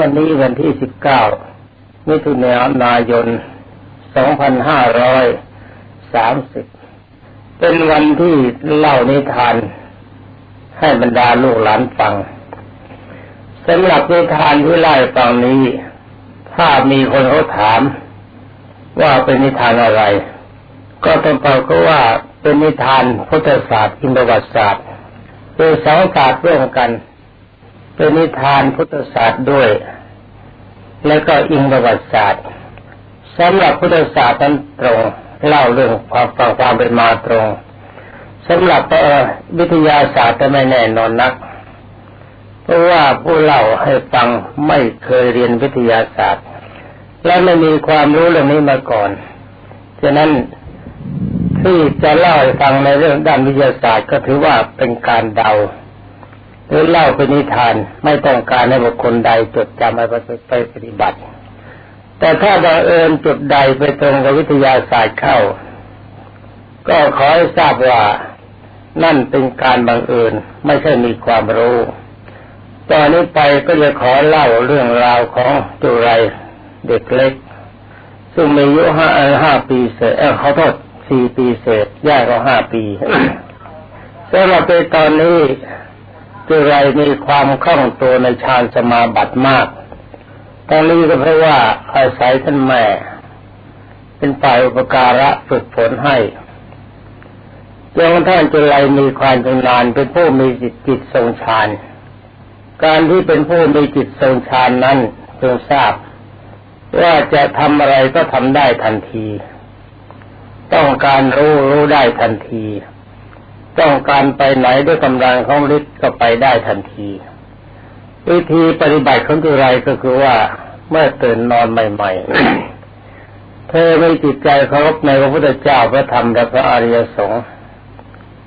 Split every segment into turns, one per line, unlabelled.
วันนี้วันที่สิบเก้ามิถุนายนสองพันห้าร้อยสามสิบเป็นวันที่เล่านิทาน ให้บรรดาลูกหลานฟังสำหรับนิทานที่เล่าฟังนี้ ถ้ามีคนเขาถาม ว่าเป็นนิทานอะไร ก็ต้องตอบก็ว่าเป็นนิทานพุทธศาสตร์อินทวัตศาสตร์คือสองศาสตร์ร่วมกัน เป็นนิทานพุทธศาสตร์ด้วย แล้วก็อิงประวัติศาสตร์สำหรับพุทธศาสตร์นั้นตรงเล่าเรื่องความฟังความเป็นมาตรงสำหรับวิทยาศาสตร์จะไม่แน่นอนนัก เพราะว่าผู้เล่าให้ฟังไม่เคยเรียนวิทยาศาสตร์ และไม่มีความรู้เรื่องนี้มาก่อนฉะนั้นที่จะเล่าให้ฟังในเรื่องด้านวิทยาศาสตร์ก็ถือว่าเป็นการเดา หรือเล่าเป็นนิทานไม่ต้องการให้บุคคลใดจดจำไปไปปฏิบัติ แต่ถ้าบังเอิญจุดใดไปตรงกับวิทยาศาสตร์เข้า ก็ขอให้ทราบว่านั่นเป็นการบังเอิญไม่ใช่มีความรู้ ตอนนี้ไปก็จะขอเล่าเรื่องราวของจุไรเด็กเล็ก ซึ่งมีอายุห้าห้าปีเศษเออเขาโทษสี่ปีเศษย่าก็ห้าปีสำหรับในตอนนี้ จุไรมีความคล่องตัวในฌานสมาบัติมากทั้งนี้ก็เพราะว่าอาศัยท่านแม่ เป็นฝ่ายอุปการะฝึกฝนให้จนท่านจุไรมีความชำนาญเป็นผู้มีจิตจิตทรงฌาน การที่เป็นผู้มีจิตทรงฌานนั้นจงทราบ ว่าจะทำอะไรก็ทำได้ทันที ต้องการรู้รู้ได้ทันที ต้องการไปไหนด้วยกำลังของฤทธิ์ก็ไปได้ทันที วิธีปฏิบัติของจุไรก็คือว่าเมื่อตื่นนอนใหม่ๆ เธอไม่จิตใจเคารพในพระพุทธเจ้าพระธรรมและพระอริยสงฆ์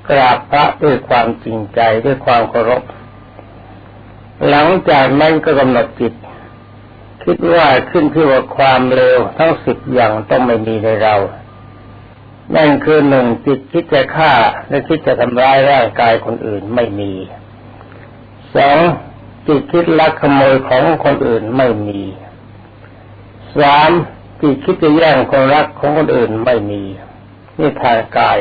กราบพระด้วยความจริงใจด้วยความเคารพ หลังจากนั้นก็กำหนดจิต คิดว่าขึ้นที่ว่าความเร็วทั้งสิบอย่างต้องไม่มีในเรา นั่นคือหนึ่งจิตคิดจะฆ่าและคิดจะทำร้ายร่างกายคนอื่นไม่มีสองจิตคิดลักขโมยของคนอื่นไม่มีสามจิตคิดจะแย่งคนรักของคนอื่นไม่มีนี่ทางกาย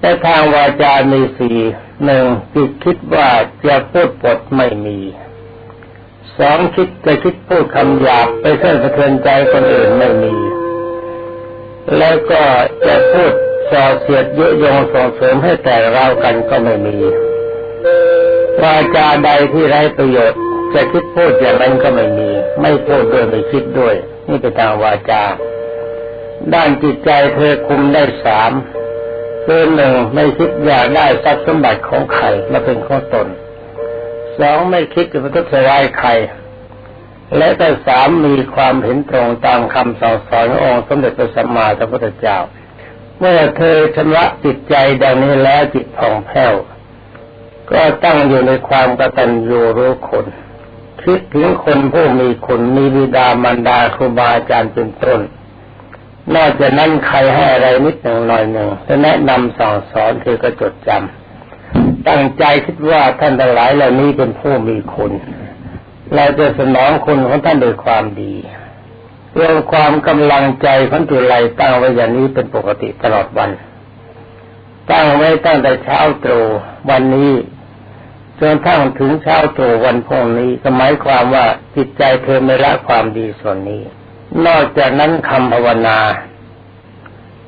แต่ทางวาจามีสี่หนึ่งจิตคิดว่าจะพูดปดไม่มีสองคิดจะคิดพูดคำหยาบไปเสื่อสะเทือนใจคนอื่นไม่มี แล้วก็จะพูดส่อเสียดยุยงส่งเสริมให้แต่เรากันก็ไม่มีวาจาใดที่ไร้ประโยชน์ จะคิดพูดอย่างนั้นก็ไม่มี ไม่พูดด้วยไม่คิดด้วย นี่เป็นทางวาจา ด้านจิตใจเธอคุมได้สามคือหนึ่งไม่คิดอยากได้ทรัพย์สมบัติของใครมาเป็นของตนสองไม่คิดจะไปทุจริตใคร และแต่สามมีความเห็นตรงตามคำสอนสอนขององค์สมเด็จพระสัมมาสัมพุทธเจ้า เมื่อเธอชำระจิตใจดังนี้แล้วจิตผ่องแผ้ว ก็ตั้งอยู่ในความกตัญญูรู้คนคิดถึงคนผู้มีคุณมีบิดามารดาครูบาอาจารย์เป็นต้น นอกจากนั้นใครให้อะไรนิดหนึ่งหน่อยหนึ่งจะแนะนำสั่งสอนเธอก็จดจำตั้งใจคิดว่าท่านทั้งหลายเหล่านี้เป็นผู้มีคุณ เราจะสนองคุณของท่านโดยความดีเรื่องความกำลังใจของจุไลตั้งไว้อย่างนี้เป็นปกติตลอดวัน ตั้งไว้ตั้งแต่เช้าตรู่วันนี้จนทั้งถึงเช้าตรู่วันพรุ่งนี้ก็หมายความว่าจิตใจเธอไม่ละความดีส่วนนี้ นอกจากนั้นคำภาวนา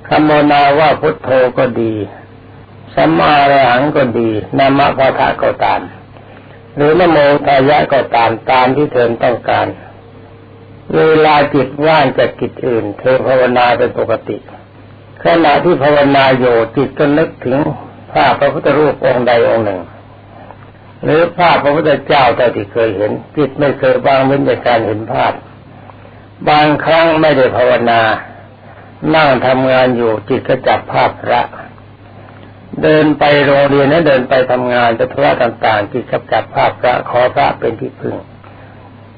คำภาวนาว่าพุทโธก็ดีสัมมาอรหังก็ดีนามะพะทะก็ตาม หรือนโมทายะก็ตามตามที่เธอต้องการ เวลาจิตว่างจากกิจอื่น เธอภาวนาเป็นปกติขณะที่ภาวนาอยู่จิตก็นึกถึงภาพพระพุทธรูปองค์ใดองค์หนึ่ง หรือภาพพระพุทธเจ้าแต่ที่เคยเห็น จิตไม่เคยบางเว้นจากการเห็นภาพ บางครั้งไม่ได้ภาวนา นั่งทำงานอยู่จิตก็จับภาพพระ เดินไปโรงเรียนนั้นเดินไปทำงานจะธุระต่างๆที่กับจับภาพพระขอพระเป็นที่พึ่ง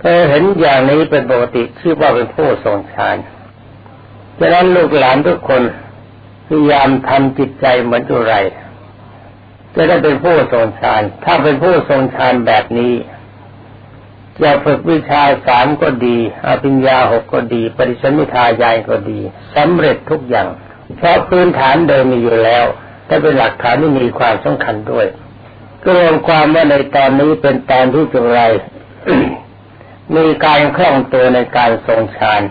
เธอเห็นอย่างนี้เป็นปกติชื่อว่าเป็นผู้ทรงฌานฉะนั้นลูกหลานทุกคนพยายามทำจิตใจเหมือนจุไรจะได้เป็นผู้ทรงฌาน ถ้าเป็นผู้ทรงฌานแบบนี้จะฝึกวิชาสามก็ดีอภิญญาหกก็ดี ปริสมิทายายก็ดีสำเร็จทุกอย่าง เพราะพื้นฐานเดิมมีอยู่แล้ว แต่เป็นหลักฐานที่มีความสำคัญด้วยก็รวมความว่าในตอนนี้เป็นตอนที่จงไรมีการคล่องตัวในการทรงฌาน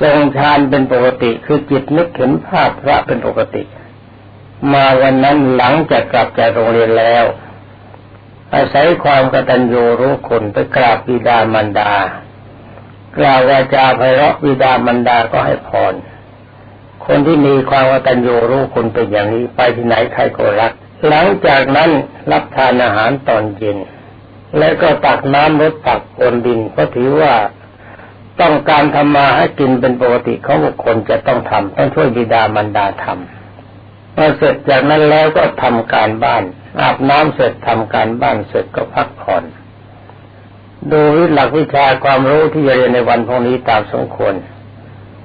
ทรงฌานเป็นปกติคือจิตนึกเห็นภาพพระเป็นปกติ มาวันนั้นหลังจากกลับจากโรงเรียนแล้ว อาศัยความกตัญญูรู้คนไปกราบบิดามารดากล่าววาจาไพเราะบิดามารดาก็ให้พร คนที่มีความกตัญญูรู้คนเป็นอย่างนี้ ไปที่ไหนใครก็รัก หลังจากนั้นรับทานอาหารตอนเย็น แล้วก็ตักน้ำรดตักบนดินเพราถือว่าต้องการทำมาให้กินเป็นปกติของบุคคลจะต้องทำต้องช่วยบิดามารดาทำพอเสร็จจากนั้นแล้วก็ทำการบ้าน อาบน้ำเสร็จทำการบ้านเสร็จก็พักผ่อนดูวิหลักวิชาความรู้ที่จะเรียนในวันพรุ่งนี้ตามสมควร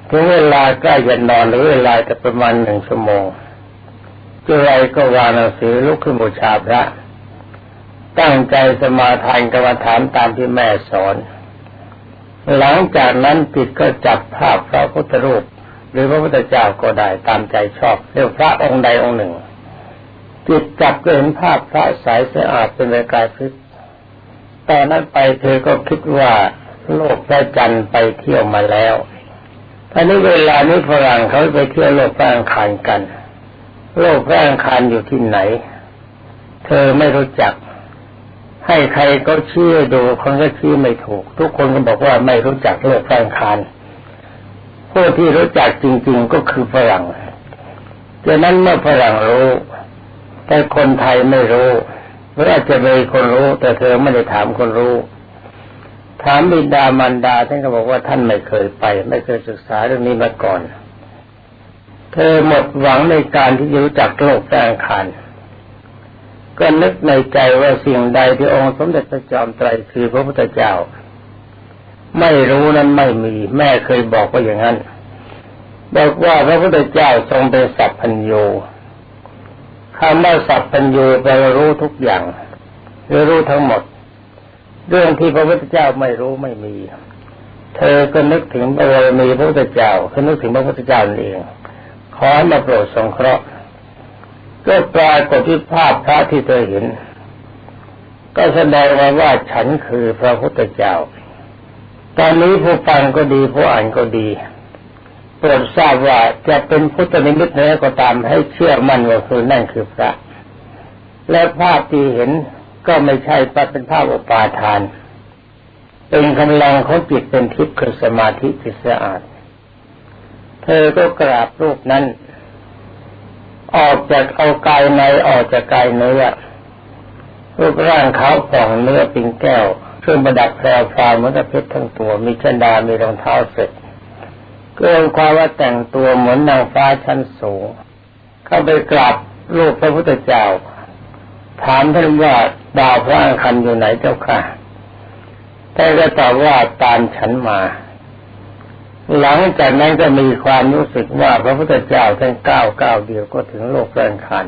ถึงเวลาใกล้จะนอนหรือเวลาจะประมาณหนึ่งชั่วโมงจุไรก็วางหนังสือลุกขึ้นบูชาพระ ตั้งใจสมาทานกรรมฐานตามที่แม่สอน หลังจากนั้นจิตก็จับภาพพระพุทธรูป หรือพระพุทธเจ้าก็ได้ตามใจชอบเรียกพระองค์ใดองค์หนึ่งจิตจับก็เห็นภาพพระสายสะอาดเป็นกายพฤกษ์ตอนนั้นไปเธอก็คิดว่าโลกพระจันทร์ไปเที่ยวมาแล้ว อันนี้เวลานี้ฝรั่งเขาไปเที่ยวโลกพระอังคารกัน โลกพระอังคารอยู่ที่ไหน เธอไม่รู้จัก ให้ใครก็เชี้ดูคนก็ชี้ไม่ถูก ทุกคนก็บอกว่าไม่รู้จักโลกแฟงคารผู้ที่รู้จักจริง ๆก็คือฝรั่งดังนั้นเมื่อฝรั่งรู้ แต่คนไทยไม่รู้หรืออาจจะเป็นคนรู้ แต่เธอไม่ได้ถามคนรู้ ถามบิดามารดาท่านก็บอกว่าท่านไม่เคยไป ไม่เคยศึกษาเรื่องนี้มาก่อน เธอหมดหวังในการที่จะรู้จักโลกแฟงคารก็นึกในใจว่าสิ่งใดที่องค์สมเด็จพระจอมไตรคือพระพุทธเจ้า ไม่รู้นั้นไม่มี แม่เคยบอกว่าอย่างนั้นบอกว่าพระพุทธเจ้าทรงเป็นสัพพัญญูคำว่าสัพพัญญูแปลว่ารู้ทุกอย่างหรือรู้ทั้งหมด เรื่องที่พระพุทธเจ้าไม่รู้ไม่มี เธอก็นึกถึงบารมีพระพุทธเจ้าคือนึกถึงพระพุทธเจ้าเองขอมาโปรดสงเคราะห์ก็ปรากฏที่ภาพพระที่เธอเห็น ก็แสดงมาว่าฉันคือพระพุทธเจ้า ตอนนี้ผู้ฟังก็ดีผู้อ่านก็ดีโปรดทราบว่าจะเป็นพุทธนิมิตไหนก็ตามให้เชื่อมั่นว่าคือนั่นคือพระ และภาพที่เห็น ก็ไม่ใช่ปัเป็นภาพอุปาทาน เป็นกำลังของจิตเป็นทิพย์คือสมาธิที่สะอาด เธอก็กราบรูปนั้น ออกจากเอากายในออกจากกายเนื้อรูปร่างเขาผ่องเนื้อปิงแก้วเครื่องประดับแพรวพราวเหมือนกับเพชรทั้งตัวมีชันดามีรองเท้าเสร็จเกินความว่าแต่งตัวเหมือนนางฟ้าชั้นสูง เข้าไปกราบรูปพระพุทธเจ้า ถามท่านว่าดาวพระอังคันอยู่ไหนเจ้าค่ะท่านก็ตอบว่าตามฉันมา หลังจากนั้นก็มีความรู้สึกว่าพระพุทธเจ้าท่านก้าวก้าวเดียวก็ถึงโลกแรงคัน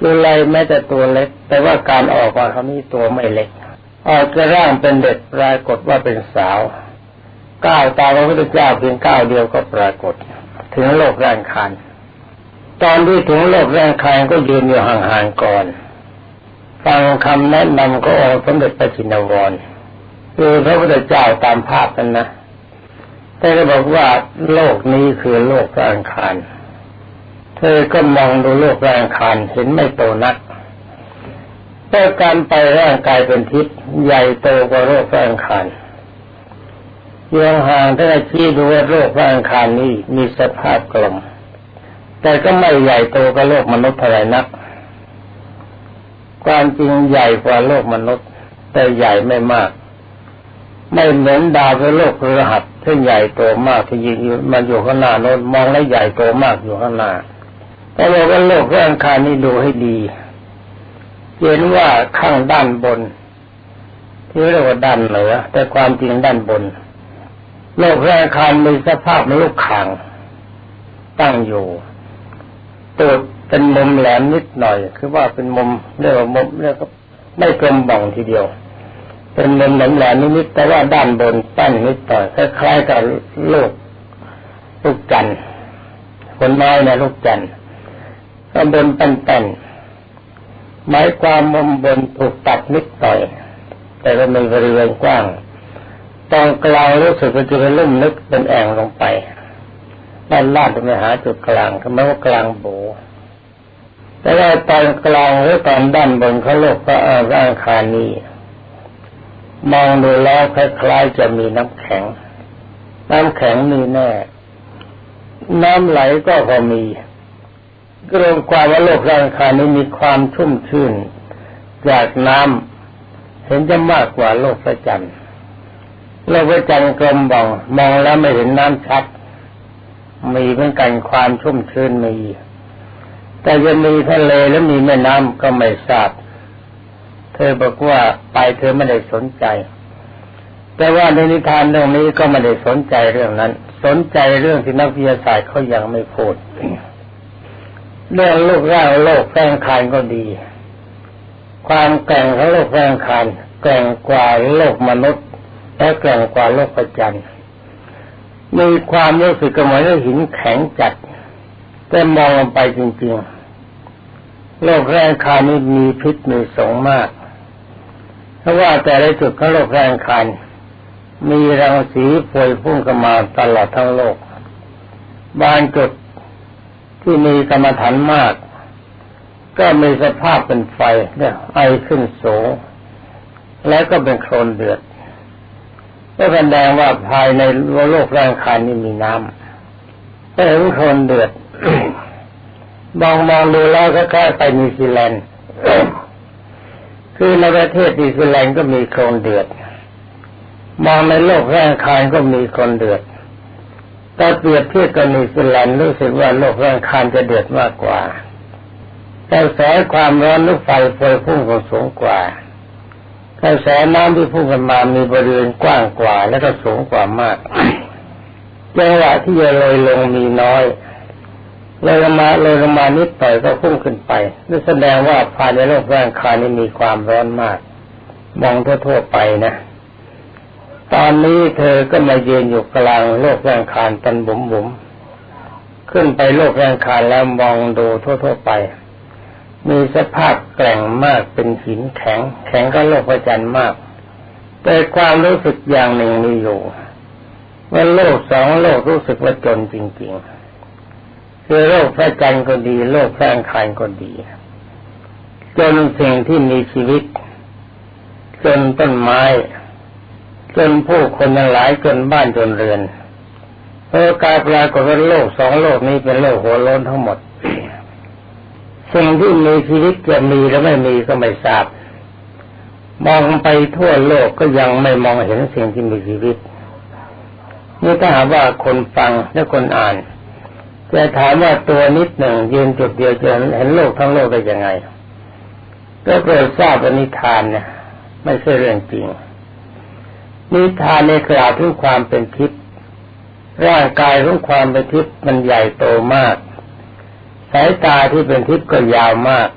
ดูไรแม้แต่ตัวเล็ก แต่ว่าการออกมาคำนี้ตัวไม่เล็ก ออกจะร่างเป็นเด็กปรากฏว่าเป็นสาว ก้าวตามพระพุทธเจ้าเพียงก้าวเดียวก็ปรากฏ ถึงโลกแรงคันตอนที่ถึงโลกแรงคันก็ยืนอยู่ห่างๆก่อน ฟังคำแนะนำก็องค์สมเด็จพระจินวรคือพระพุทธเจ้าตามภาพนั้นนะธอก็บอกว่าโลกนี้คือโลกร่างคารเธอก็มองดูโลกร่างคารเห็นไม่โตนักแต่การไปร่างกายเป็นทิศใหญ่โตกว่าโลกร่างคารยังห่างถ้าชี้ดูว่าโลกร่างคารนี้มีสภาพกลมแต่ก็ไม่ใหญ่โตกว่าโลกมนุษย์เท่าไรนัก ความจริงใหญ่กว่าโลกมนุษย์ แต่ใหญ่ไม่มาก ไม่เหมือนดาวพระโลกพระหัสที่ใหญ่โตมากที่ยืนมันอยู่ข้างหน้าโน้นมองแล้วใหญ่โตมากอยู่ข้างหน้าแต่เราก็โลกร่างคานี้ดูให้ดีเห็นว่าข้างด้านบนที่เรียกว่าด้านเหนือแต่ความจริงด้านบน โลกร่างคารมีสภาพมันลูกข่างตั้งอยู่ตัว เป็นมุมแหลมนิดหน่อย คือว่าเป็นมุมเรียกว่ามุมเรียกว่าไม่กลมบ่องทีเดียว เป็นมุมแหลมๆนิดแต่ว่าด้านบนแป้นนิดต่อยคล้ายๆกับลูกลูกจันทร์คนน้นะลูกจันทร์ก็บนแป้นๆหมายความมุมบนถูกตัดนิดต่อย แต่ก็มีบริเวณกว้างตรงกลางรู้สึกว่าจะเป็นลุ่มลึกเป็นแอ่งลงไปด้านล่างจะไปหาจุดกลางก็หมายว่ากลางโบ แต่ว่าตอนกลางหรือตอนด้านบนเขาโลกพระร่างคานีมองดูแล้วคล้ายๆจะมีน้ำแข็ง น้ำแข็งมีแน่ น้ำไหลก็พอมีรวมความว่าโลกร่างคานี้มีความชุ่มชื่น จากน้ำเห็นจะมากกว่าโลกพระจันทร์โลกพระจันทร์กลมบ่องมองแล้วไม่เห็นน้ำชัด มีเหมือนกันความชุ่มชื้นมี แต่จะมีทะเลแล้วมีแม่น้ำก็ไม่ทราบ เธอบอกว่าไปเธอไม่ได้สนใจ แต่ว่าในนิทานเรื่องนี้ก็ไม่ได้สนใจเรื่องนั้น สนใจเรื่องที่นักวิทยาศาสตร์เขายังไม่พูดเรื่องโลกร่างโลกแฝงคานก็ดี ความแก่งของโลกแฝงคานแก่งกว่าโลกมนุษย์และแก่งกว่าโลกประจันทร์มีความรู้สึกเหมือนหินแข็งจัดแต่มองลงไปจริงๆ โลกแรงคานี้มีพิษมีสงมาก เพราะว่าแต่ละจุดของโลกแรงคานมีรังสีพวยพุ่งเข้ามาตลอดทั้งโลก บางจุดที่มีกรรมฐานมาก ก็มีสภาพเป็นไฟเนี่ยไอขึ้นสูง แล้วก็เป็นโคลนเดือดก็แสดงว่าภายในโลกแรงคานนี้มีน้ำแต่โคลนเดือด มองมองดูแล้วก็แค่ไปนิวซีแลนด์คือในประเทศนิวซีแลนด์ก็มีโคนเดือด มองในโลกแร่งคายก็มีโคนเดือดแต่เปรียบเทียบกับนิวซีแลนด์รู้สึกว่าโลกแร่งคายจะเดือดมากกว่า แต่แสความร้อนลูกไฟไฟพุ่งก็สูงกว่ากระแสน้ำที่พุ่งกันมามีบริเวณกว้างกว่าและก็สูงกว่ามากจังหวะที่จะลอยลงมีน้อย เลยลงมาเลยลงมานิดต่อยก็พุ่งขึ้นไปนั่นแสดงว่าภายในโลกร่างกายนี้มีความร้อนมาก มองทั่วๆไปนะ ตอนนี้เธอก็มาเยืนอยู่กลางโลกร่างคารตันบุ๋มบุ๋มขึ้นไปโลกร่างคารแล้วมองดูทั่วๆไป มีสภาพแกร่งมากเป็นหินแข็ง แข็งก็โลกประจันมาก แต่ความรู้สึกอย่างหนึ่งมีอยู่ว่าโลกสองโลกรู้สึกว่าจนจริง ๆ คือโรคพระจันทร์ก็ดีโรคแร้งคายก็ดี จนสิ่งที่มีชีวิต จนต้นไม้ จนผู้คนหลายจนบ้านจนเรือนเออกายปรากฏว่าโลกสองโลกนี้เป็นโลกหัวโล้นทั้งหมด สิ่งที่มีชีวิตจะมีหรือไม่มีก็ไม่ทราบ มองไปทั่วโลกก็ยังไม่มองเห็นสิ่งที่มีชีวิตนี่ถ้าหากว่าคนฟังและคนอ่าน จะถามว่าตัวนิดหนึ่งยืนจุดเดียวจะเห็นโลกทั้งโลกได้ยังไง ก็เกิดทราบว่านิทานเนี่ยไม่ใช่เรื่องจริง นิทานในกล่าวถึงความเป็นทิพย์ร่างกายของความเป็นทิพย์มันใหญ่โตมาก สายตาที่เป็นทิพย์ก็ยาวมาก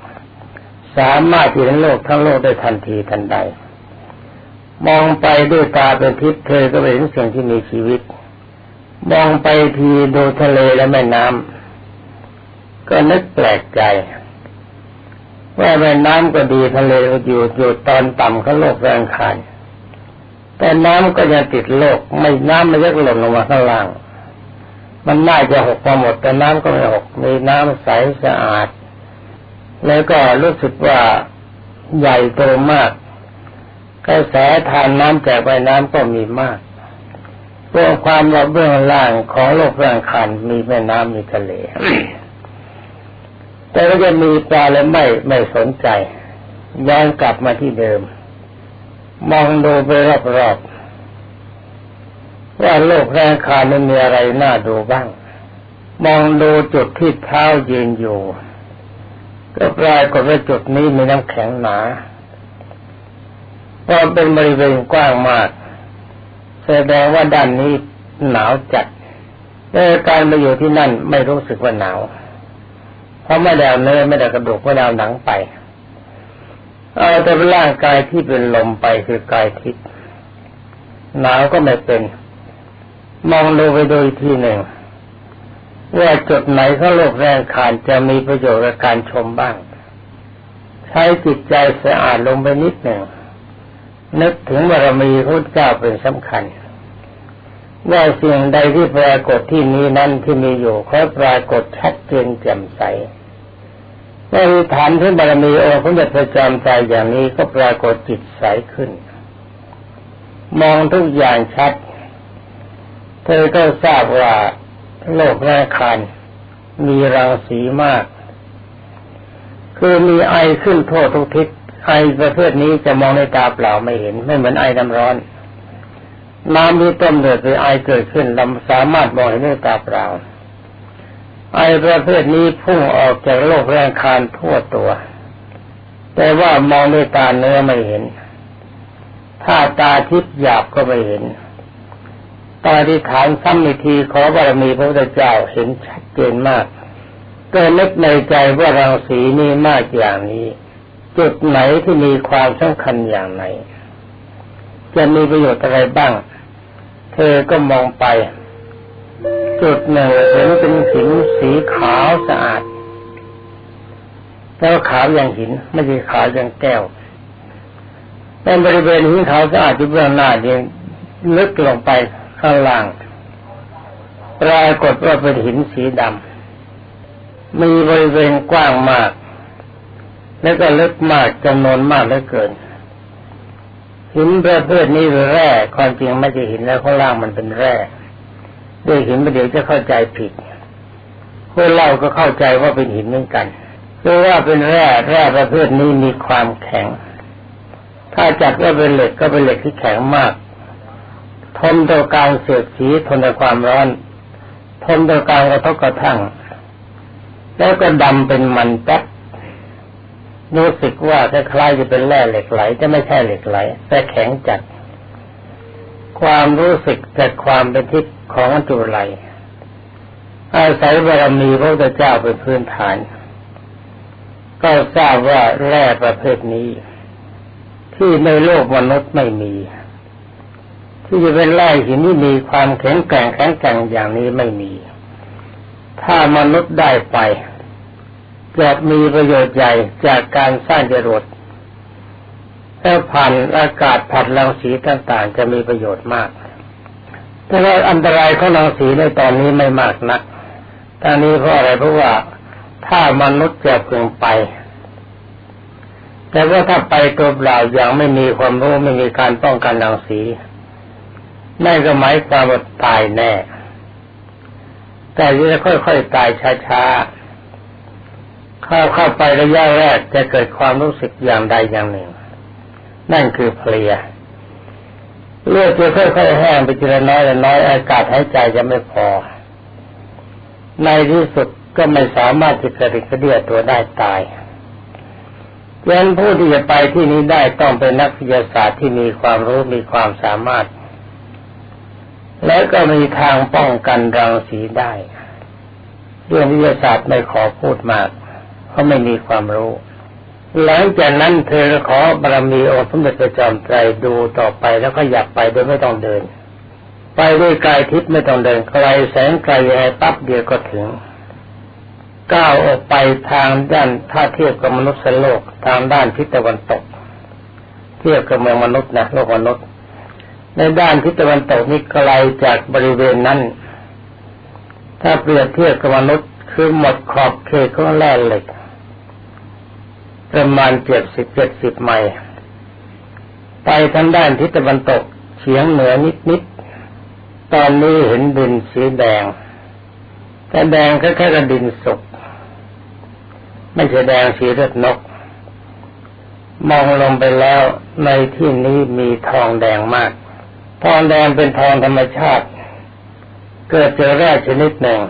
สามารถเห็นโลกทั้งโลกได้ทันทีทันใด มองไปด้วยตาเป็นทิพย์เธอก็เห็นสิ่งที่มีชีวิต มองไปทีดูทะเลและแม่น้ำก็นึกแปลกใจว่าแม่น้ำก็ดีทะเลก็อยู่อยู่ตอนต่ำเขาโลกแรงขานแต่น้ำก็ยังติดโลก ไม่น้ำไม่ยักหล่นลงมาข้างล่าง มันน่าจะหกมาหมด แต่น้ำก็ไม่หกมีน้ำใสสะอาด แล้วก็รู้สึกว่าใหญ่โตมากกระแสทานน้ำจากไปน้ำก็มีมาก เรื่องความระเบื้องล่างของโลกร่างคันมีแม่น้ำมีทะเล แต่ก็จะมีปลาและไม่ไม่สนใจย้อนกลับมาที่เดิม มองดูไปรอบๆว่าโลกแรงคานมันมีอะไรน่าดูบ้าง มองดูจุดที่เท้ายืนอยู่ ก็ปลายกฏว่าจุดนี้มีน้ำแข็งหนาเพราะเป็นบริเวณกว้างมาก แสดงว่าด้านนี้หนาวจัดแต่การมาอยู่ที่นั่นไม่รู้สึกว่าหนาว เพราะไม่ได้เอาเนื้อไม่ได้กระดูกไม่ได้หนังไป เอาแต่ร่างกายที่เป็นลมไปคือกายทิพย์หนาวก็ไม่เป็น มองดูไปโดยที่หนึ่งว่าจุดไหนเขาโลกแรงขานจะมีประโยชน์กับการชมบ้าง ใช้จิตใจสะอาดลงไปนิดหนึ่ง นึกถึงบารมีพระเจ้าเป็นสำคัญว่าสิ่งใดที่ปรากฏที่นี้นั้นที่มีอยู่เขาปรากฏชัดเจนแจ่มใสเมื่อฐานที่บารมีองค์พระเดชพระจอมใจอย่างนี้ก็ปรากฏจิตใสขึ้น มองทุกอย่างชัด เธอก็ทราบว่าโลกแรกคานมีรังสีมาก คือมีไอขึ้นทั่วทุกทิศ ไอประเภทนี้จะมองในตาเปล่าไม่เห็น ไม่เหมือนไอน้ำร้อน น้ำที่ต้มเดือดไปไอเกิดขึ้นเราสามารถมองเห็นด้วยตาเปล่า ไอประเภทนี้พุ่งออกจากโลกแรงคารทั่วตัว แต่ว่ามองด้วยตาเนื้อไม่เห็น ถ้าตาทิพย์หยาบก็ไม่เห็นตาที่ฐานซ้ำอีกทีขอบารมีพระพุทธเจ้าเห็นชัดเจนมาก ก็นึกในใจว่าเรังสีนี้มากอย่างนี้ จุดไหนที่มีความสำคัญอย่างไหน จะมีประโยชน์อะไรบ้าง เธอก็มองไป จุดหนึ่งเห็นเป็นหินสีขาวสะอาด แล้วขาวอย่างหิน ไม่ใช่ขาวอย่างแก้วเป็นบริเวณหินขาวสะอาดที่เบื้องหน้าเองลึกลงไปข้างล่างปรากฏว่าเป็นหินสีดำมีบริเวณกว้างมาก แล้วก็ลึกมากจำนวนมากเหลือเกินหินประเภทนี้แร่ความจริงไม่ใช่หินแล้วข้างล่างมันเป็นแร่ด้วยหินประเดี๋ยวจะเข้าใจผิดคนเล่าก็เข้าใจว่าเป็นหินเหมือนกันคือว่าเป็นแร่แร่ประเภทนี้มีความแข็ง ถ้าจัดว่าเป็นเหล็กก็เป็นเหล็กที่แข็งมาก ทนต่อการเสียดสีทนต่อความร้อน ทนต่อการกระทบกระทั่ง แล้วก็ดำเป็นมันแป๊บ รู้สึกว่าคล้ายจะเป็นแร่เหล็กไหลจะไม่ใช่เหล็กไหล แต่แข็งจัด ความรู้สึกแต่ความเป็นทิพย์ของจุไลอาศัยบารมีพระพุทธเจ้าเป็นพื้นฐาน ก็ทราบว่าแร่ประเภทนี้ ที่ในโลกมนุษย์ไม่มี ที่จะเป็นแร่หินที่มีความแข็งแกร่งแข็งแกร่งอย่างนี้ไม่มี ถ้ามนุษย์ได้ไป จะมีประโยชน์ใหญ่จากการสร้างจรวดถ้าผ่านอากาศผัดรังสีต่างๆ จะมีประโยชน์มาก แต่ว่าอันตรายของรังสีในตอนนี้ไม่มากนักตอนนี้เพราะอะไรเพราะว่าถ้ามนุษย์จะพึงไป แต่ว่าถ้าไปตัวเปล่าอย่างไม่มีความรู้ไม่มีการป้องกันรังสีนั่นก็หมายความว่าตายแน่ แต่จะค่อยๆตายช้าๆ เข้าเข้าไประยะแรกจะเกิดความรู้สึกอย่างใดอย่างหนึ่ง นั่นคือเพลียเลือดจะค่อยๆแห้งไปทีละน้อยละน้อยอากาศหายใจจะไม่พอ ในที่สุดก็ไม่สามารถจะกระดิกกระเดียตัวได้ตายดังนั้นผู้ที่จะไปที่นี้ได้ต้องเป็นนักวิทยาศาสตร์ที่มีความรู้มีความสามารถ และก็มีทางป้องกันรังสีได้ เรื่องวิทยาศาสตร์ไม่ขอพูดมาก เพราะไม่มีความรู้ หลังจากนั้นเธอขอบารมีองค์สมเด็จพระจอมไตรดูต่อไปแล้วก็อยากไปโดยไม่ต้องเดิน ไปด้วยกายทิพย์ไม่ต้องเดินไกลแสงไกลยังไงปั๊บเดียวก็ถึงก้าวออกไปทางด้านถ้าเทียบกับมนุษย์โลกทางด้านทิศตะวันตก เทียบกับเมืองมนุษย์นะโลกมนุษย์ ในด้านทิศตะวันตกนี้ไกลจากบริเวณนั้น ถ้าเปรียบเทียบกับมนุษย์คือหมดขอบเขตของแร่เหล็ก ประมาณเจ็ดสิบเจ็ดสิบไมล์ไปทางด้านทิศตะวันตกเฉียงเหนือนิดนิดตอนนี้เห็นดินสีแดงแต่แดงแค่แค่กระดินสุกไม่ใช่แดงสีเลือดนก มองลงไปแล้วในที่นี้มีทองแดงมาก ทองแดงเป็นทองธรรมชาติ เกิดเจอแร่ชนิดหนึ่ง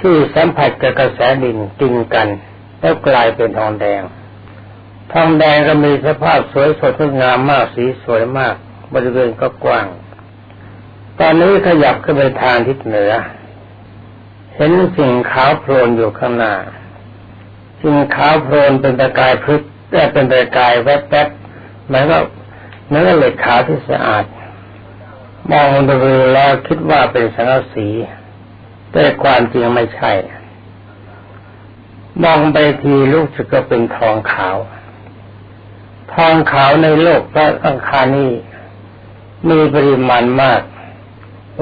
ที่สัมผัสกับกระแสดินกินกัน แล้วกลายเป็นทองแดง ทองแดงก็มีสภาพสวยสดงดงามมากสีสวยมาก บริเวณก็กว้าง ตอนนี้ขยับขึ้นไปทางทิศเหนือ เห็นสิ่งขาวโพลนอยู่ข้างหน้า สิ่งขาวโพลนเป็นประกายพลึกแต่เป็นประกายแวบๆมันก็มันก็เหล็กขาวที่สะอาด มองดูแล้วคิดว่าเป็นสังกะสี แต่ความจริงไม่ใช่ มองไปทีลูกสึกก็เป็นทองขาว ทองขาวในโลกพระอังคารนี้มีปริมาณมาก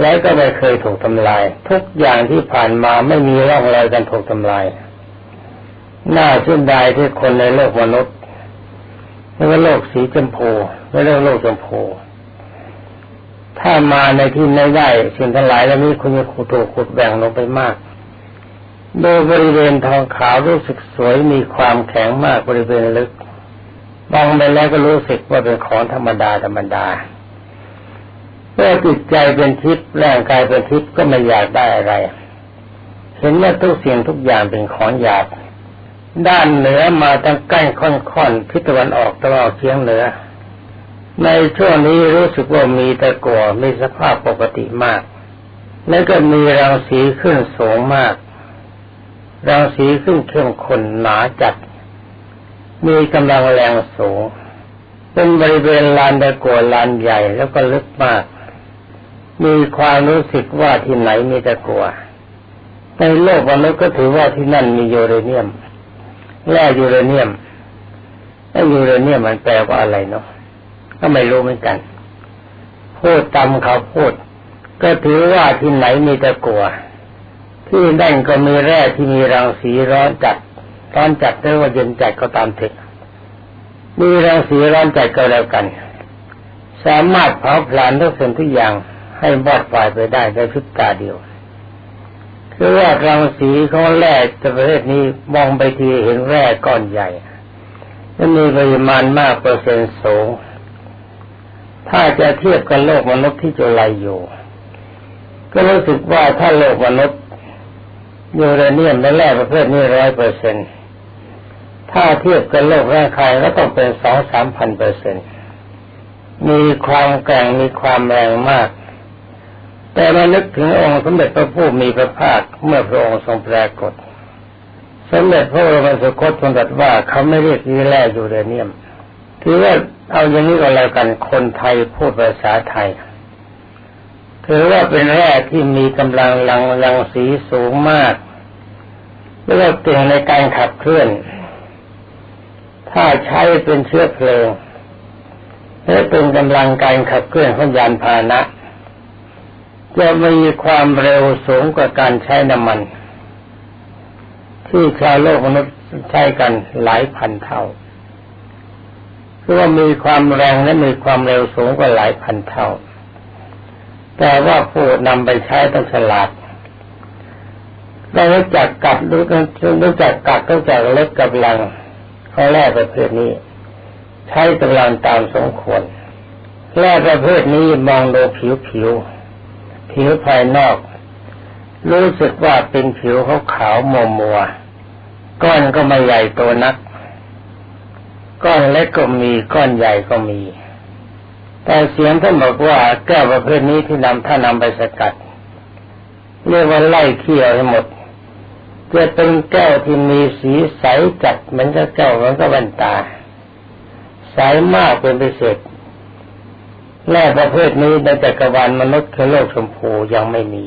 และก็ไม่เคยถูกทำลาย ทุกอย่างที่ผ่านมาไม่มีร่องรอยการถูกทำลาย น่าเชื่นใจที่คนในโลกมนุษย์ไม่ว่าโลกสีชมพูไม่เรื่องโลกชมพูถ้ามาในที่ไม่ได้สิ่งทั้งหลายแล้วนี้คุณจะขุดถูกขุดแบ่งลงไปมาก ดยบริเวณทองขาวรู้สึกสวยมีความแข็งมากบริเวณลึกมองไปแล้วก็รู้สึกว่าเป็นของธรรมดาธรรมดาเมื่อจิตใจเป็นทิพย์ร่างกายเป็นทิพย์ก็ไม่อยากได้อะไร เห็นว่าทุกสิ่งทุกอย่างเป็นของหยาบด้านเหนือมาตั้งใกล้ค่อนๆทิศตะวันออกตะวันออกเฉียงเหนือ ในช่วงนี้รู้สึกว่ามีตะกัวมีสภาพปกติมาก แล้วก็มีรังสีขึ้นสูงมาก รังสีขึ้นเข้มข้นหนาจัด มีกำลังแรงสูง เป็นบริเวณลานตะกัวลานใหญ่แล้วก็ลึกมาก มีความรู้สึกว่าที่ไหนมีตะกัวในโลกมนุษย์ก็ถือว่าที่นั่นมียูเรเนียมแร่ยูเรเนียมแร่ยูเรเนียมมันแปลว่าอะไรเนาะก็ไม่รู้เหมือนกันพูดตามเขาพูด ก็ถือว่าที่ไหนมีตะกัว ที่นั่นก็มีแร่ที่มีรังสีร้อนจัด ร้อนจัดหรือว่าเย็นจัดก็ตามเถอะมีรังสีร้อนจัดก็แล้วกัน สามารถเผาผลาญทุกสิ่งทุกอย่างให้บอดไฟไปได้ในพริบตาเดียวคือว่ารังสีของแร่ประเภทนี้มองไปทีเห็นแร่ก้อนใหญ่และมีปริมาณมากเปอร์เซ็นต์สูง ถ้าจะเทียบกับโลกมนุษย์ที่จุลัยอยู่ ก็รู้สึกว่าถ้าโลกมนุษย์ ยูเรเนียมและแร่ประเภทนี้ร้อยเปอร์เซ็นถ้าเทียบกับโลกร่างกายก็ต้องเป็นสองสามพันเปอร์เซ็นมีความแกร่งมีความแรงมาก แต่มานึกถึงองค์สมเด็จพระผู้มีพระภาคเมื่อพระองค์ทรงปรากฏสมเด็จพระบรมสุคตทรงตรัสว่าเขาไม่เรียกนีแร่ยูเรเนียมถือว่าเอาอย่างนี้ก็แล้วกันคนไทยพูดภาษาไทย ถือว่าเป็นแร่ที่มีกำลังลังลังสีสูงมากแล้วก็เก่งในการขับเคลื่อน ถ้าใช้เป็นเชื้อเพลิงและเป็นกำลังการขับเคลื่อนของยานพาหนะจะมีความเร็วสูงกว่าการใช้น้ำมัน ที่ชาวโลกมนุษย์ใช้กันหลายพันเท่าคือว่ามีความแรงและมีความเร็วสูงกว่าหลายพันเท่า แต่ว่าผู้นำไปใช้ต้องฉลาดได้รู้จักกัดรู้รู้จักกัดรู้จักเล็กกับลังเขาแรกประเภทนี้ ใช้กำลังตามสมควรแรกประเภทนี้มองดูผิวผิว ผิวภายนอก รู้สึกว่าเป็นผิวเขาขาวมัวมัวก้อนก็ไม่ใหญ่โตนัก ก้อนเล็กก็มีก้อนใหญ่ก็มี แต่เสียงท่านบอกว่าแก้วประเภทนี้ที่นำท่านนำไปสกัดเรียกว่าไล่เขี้ยวให้หมดจะเป็นแก้วที่มีสีใสจัดเหมือนกับแก้วเหมือนกับแว่นตา ใสมากเป็นพิเศษแร่ประเภทนี้ในจักรวาลมนุษย์คือโลกชมพูยังไม่มี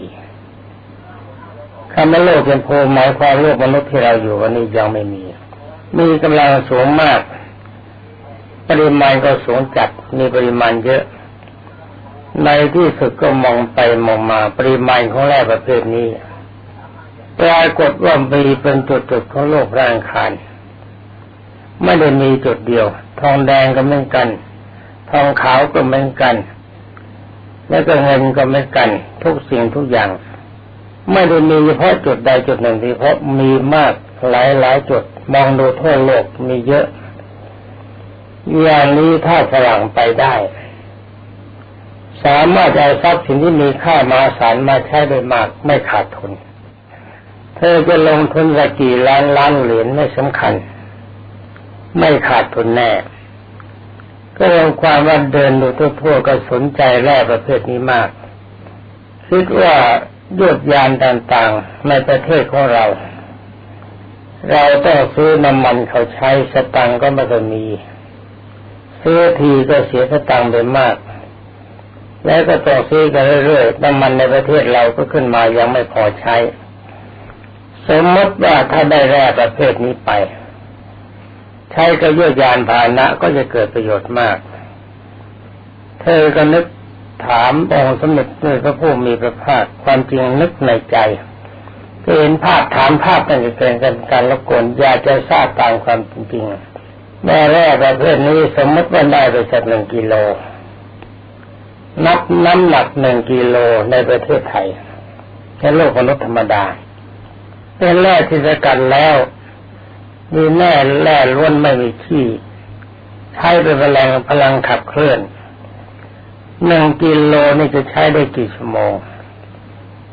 คำว่าโลกชมพูหมายความโลกมนุษย์ที่เราอยู่วันนี้ยังไม่มี มีกำลังสูงมาก ปริมาณก็สูงจัดมีปริมาณเยอะ ในที่สุดก็มองไปมองมา ปริมาณของแร่ประเภทนี้ปรากฏว่ามีเป็นจุดๆของโลกร่างคารไม่ได้มีจุดเดียว ทองแดงก็เหมือนกัน ทองขาวก็เหมือนกัน แล้วก็เงินก็เหมือนกัน ทุกสิ่งทุกอย่าง ไม่ได้มีเฉพาะจุดใดจุดหนึ่งที่เพราะมีมากหลายหลายจุดมองดูทั่วโลกมีเยอะ อย่างนี้ถ้าฝรั่งไปได้ สามารถเอาทรัพย์สินที่มีค่ามาสารมาใช้ได้มากไม่ขาดทุน เธอจะลงทุนสักกี่ล้านล้านเหรียญไม่สำคัญ ไม่ขาดทุนแน่ ก็รวมความว่าเดินดูทั่วๆก็สนใจแร่ประเภทนี้มาก คิดว่ายุดยานต่างๆ ในประเทศของเรา เราต้องซื้อน้ำมันเขาใช้สตังก็ไม่เคยมี ซื้อทีก็เสียสตังไปมาก แล้วก็ต้องซื้อกันเรื่อยๆน้ำมันในประเทศเราก็ขึ้นมายังไม่พอใช้ สมมติว่าถ้าได้แร่ประเภทนี้ไป ใช้กับยุยานพาหนะก็จะเกิดประโยชน์มาก เธอก็นึกถามองค์สมเด็จพระผู้มีพระภาคความจริงนึกในใจเห็นภาพถามภาพนั่นจะเป็นการการละกนอยากจะทราบตามความจริง แม่แร่ประเภทนี้สมมติว่าได้ไปสักหนึ่งกิโล นับน้ำหนักหนึ่งกิโลในประเทศไทยในโลกมนุษย์ธรรมดาเป็นแร่ที่สกัดแล้ว มีแน่แร่ล้วนไม่มีขี้ใช้เป็นพลังพลังขับเคลื่อนหนึ่งกิโลนี่จะใช้ได้กี่ชั่วโมง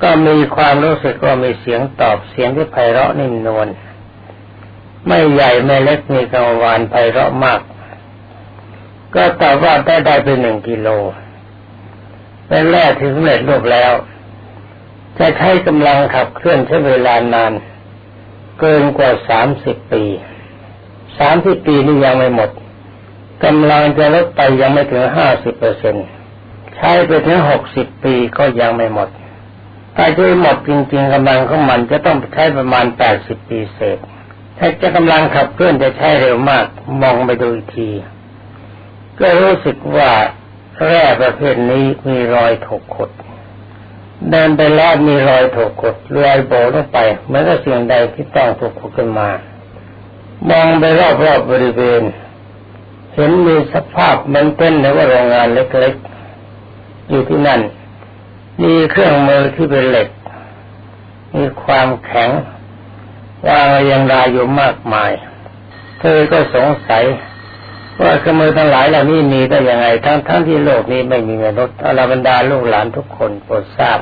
ก็มีความรู้สึกว่ามีเสียงตอบเสียงที่ไพเราะนิ่มนวล ไม่ใหญ่ไม่เล็กมีกังวานไพเราะมาก ก็ตอบว่าได้ได้ไปหนึ่งกิโลเป็นแรกถึงเร็จรูปแล้ว จะใช้กำลังขับเคลื่อนใช้เวลานาน เกินกว่าสามสิบปีสามสิบปีนี่ยังไม่หมดกำลังจะลดไปยังไม่ถึงห้าสิบเปอร์เซ็นใช้ไปถึงหกสิบปีก็ยังไม่หมดถ้าจะหมดจริง ๆกำลังของมันจะต้องใช้ประมาณแปดสิบปีเศษ ถ้าจะกำลังขับเคลื่อนจะใช้เร็วมากมองไปดูอีกที ก็รู้สึกว่าแร่ประเภทนี้มีรอยถกขดเดินไปแล้วมีรอยถกขดรอยโบลงไปเหมือนกับสิ่งใดที่ต้องถกขดขึ้นมา มองไปรอบๆบบริเวณ เห็นมีสภาพเหมือนเป็นในว่าโรงงานเล็กๆ อยู่ที่นั่น มีเครื่องมือที่เป็นเหล็ก มีความแข็ง ว่ายังรายอยู่มากมาย เธอก็สงสัย ว่าเครื่องมือทั้งหลายเหล่านี้มีได้ยังไงทั้งทั้งที่โลกนี้ไม่มีมนุษย์อรบรรดาลูกหลานทุกคนโปรดทราบ